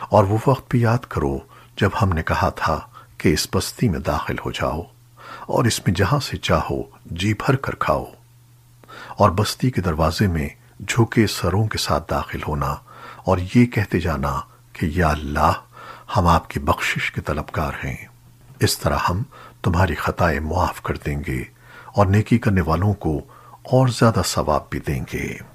اور وہ وقت بھی یاد کرو جب ہم نے کہا تھا کہ اس بستی میں داخل ہو جاؤ اور اس میں جہاں سے چاہو جی بھر کر کھاؤ۔ اور بستی کے دروازے میں جھکے سروں کے ساتھ داخل ہونا اور یہ کہتے جانا کہ یا اللہ، ہم آپ کی بخشش کے طلبگار ہیں۔ اس طرح ہم تمہاری خطائیں معاف کر دیں گے اور نیکی کرنے والوں کو اور زیادہ ثواب بھی دیں گے۔